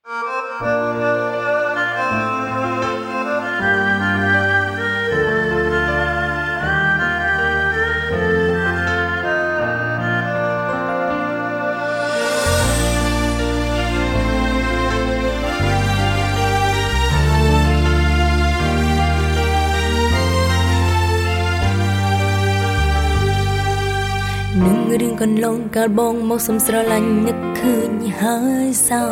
នឹងរឿងកន្លងកាលបងមកសំស្រឡាញ់នឹកឃើញហើយសោ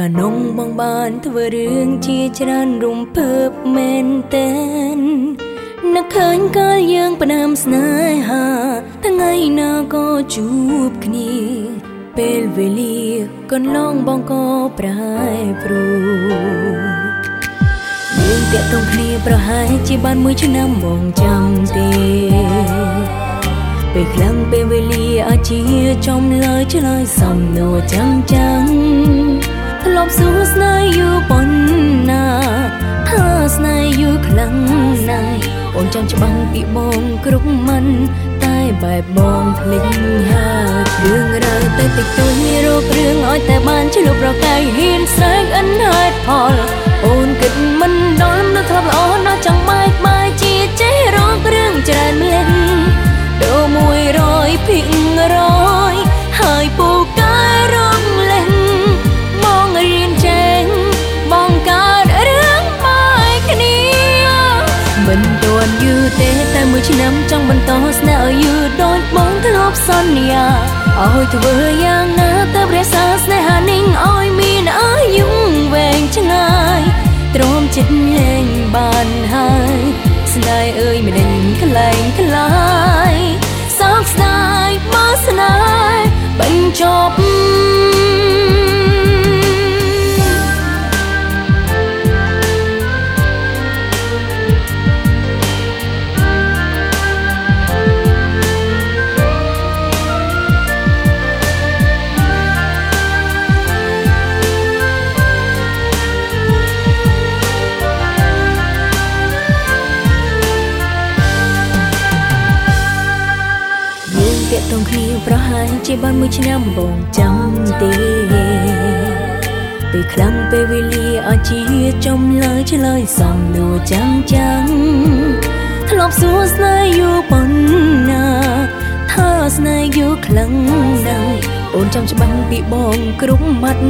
កានងបងបានធ្វើរឿងជាច្រើនរំភើបមែនតែននឹកឃើញកាលយើងផ្ដាំស្នេហាថ្ងៃណាក៏ជួបគ្នាពេលវេលាកន្លងបងក៏ប្រែប្រួលយើងតាក់ទងគ្នាប្រហែលជាបានមួយឆ្នាំបងចាំទេពេលខ្លាំងពេលវេលាអាចជាចំលើឆ្លើយសំណួរចាំចាំ ធ្លាប់សួរស្នេហ៍យូរប៉ុណ្ណាថាស្នេហ៍យូរខ្លាំងណាស់អូនចាំច្បាំងពីបងគ្រប់មិន តែបែបបងភ្លេចហើយរឿងរ៉ាវតែតិចតួចមានរោគរឿងឲ្យតែបានឆ្លុះប្រកាយហ៊ានស្រែកអិនហេតុផលអូនគិតមិន ឆ្នាំចង់បន្តស្នេហ៍ឲ្យយូរដូចបងធ្លាប់សន្យាឲ្យធ្វើយ៉ាងណាទៅរក្សាស្នេហានេះឲ្យ គ្នាប្រហែលជាបានមួយឆ្នាំបងចាំទេពេលខ្លាំងពេលវេលាអាចជាចំលើឆ្លើយសំណួរចាំចាំធ្លាប់សួរស្នេហ៍យូរប៉ុណ្ណាថាស្នេហ៍យូរខ្លាំងណាស់អូនចាំច្បាំងពីបងគ្រប់ម៉ាត់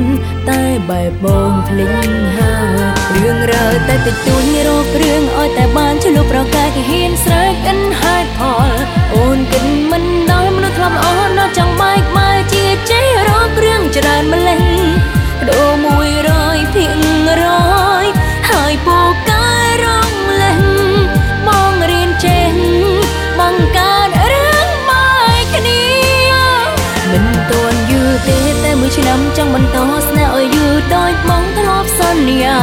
តែបែបបងភ្លេចហើយរឿងរ៉ាវតែតិចតួ តែមួយឆ្នាំចង់បន្តស្នេហ៍ឲ្យយូរដោយបងធ្លាប់សន្យា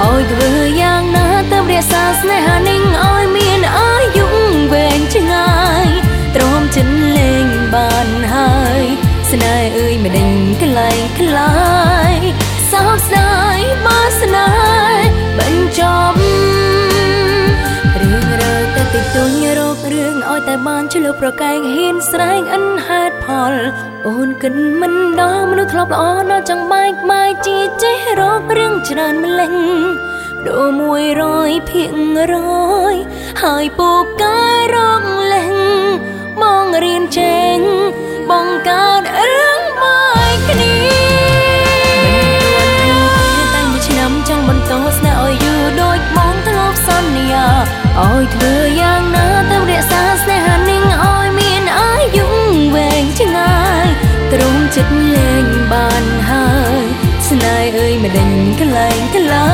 ឲ្យធ្វើយ៉ាងណាទៅរក្សាស្នេហានេះឲ្យមានអាយុវែងឆ្ងាយទ្រាំចិត្តលេងបានហើយស្នេហ៍អើយមិនដេញក្លែងក្លាយសោកស្ដាយមកស្នេហ៍បញ្ចប់ តែតិចតួចរករឿងឲ្យតែបានឆ្លុះប្រកែកហ៊ានស្រែកអិនហេតុផល អូនគិនមិនដល់មនុស្សធ្លាប់ល្អណាស់ចង់បែកបាយជាចេះរករឿងច្រើនម្លេះដូមួយរយភាគរយហើយពូកែរងលេងមករៀនចេ đình cái lời cái lời